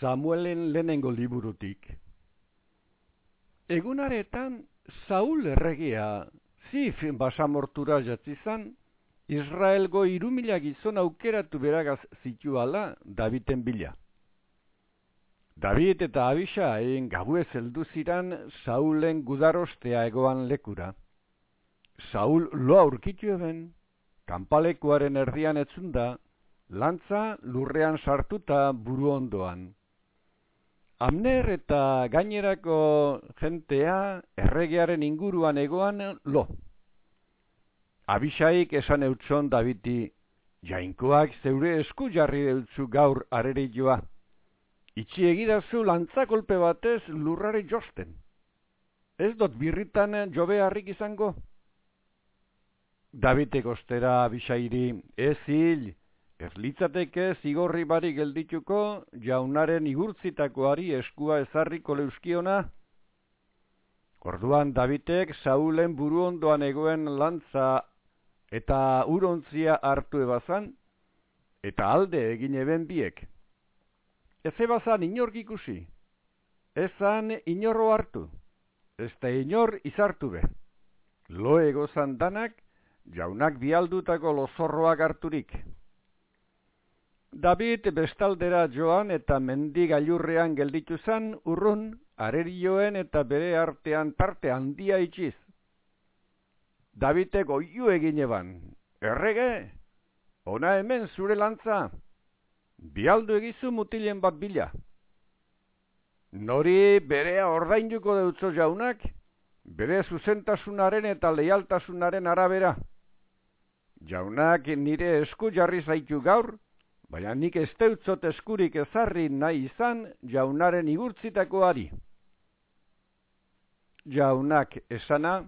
Samuelen lehenengo liburutik. Egunaretan, Saul erregia, zif basamortura jatzizan, Israelgo irumila gizon aukeratu beragaz zituala Daviten bila. David eta Abisa egin gabuez heldu ziran Saulen gudarostea egoan lekura. Saul loa urkitu eben, kanpalekuaren erdian etzunda, lantza lurrean sartuta buru ondoan. Amner eta gainerako jentea erregearen inguruan egoan lo. Abisaik esan eutxon Daviti, jainkoak zeure esku jarri deutzu gaur areri joa. Itxi egidazu lantzakolpe batez lurrari josten. Ez dot birritan jobe harrik izango? Davitek ostera abisairi, ez hil, ez litzateke zigorri bari geldituko jaunaren igurtzitakoari eskua ezarriko leuskiona? Orduan Davitek Saulen buru ondoan egoen lantza eta urontzia hartu ebazan, eta alde egin eben biek. Ez ebazan inork ikusi, ezan inorro hartu, ez da inor izartu be. Lo egozan danak, jaunak bialdutako lozorroak harturik. David bestaldera joan eta mendi gailurrean gelditu zan urrun, arerioen eta bere artean tarte handia itxiz. Davite goiu egin eban. Errege, ona hemen zure lantza. Bialdu egizu mutilen bat bila. Nori berea ordainduko deutzo jaunak, bere zuzentasunaren eta leialtasunaren arabera. Jaunak nire esku jarri zaitu gaur, baina nik ez deutzot eskurik ezarri nahi izan jaunaren igurtzitakoari. Jaunak esana,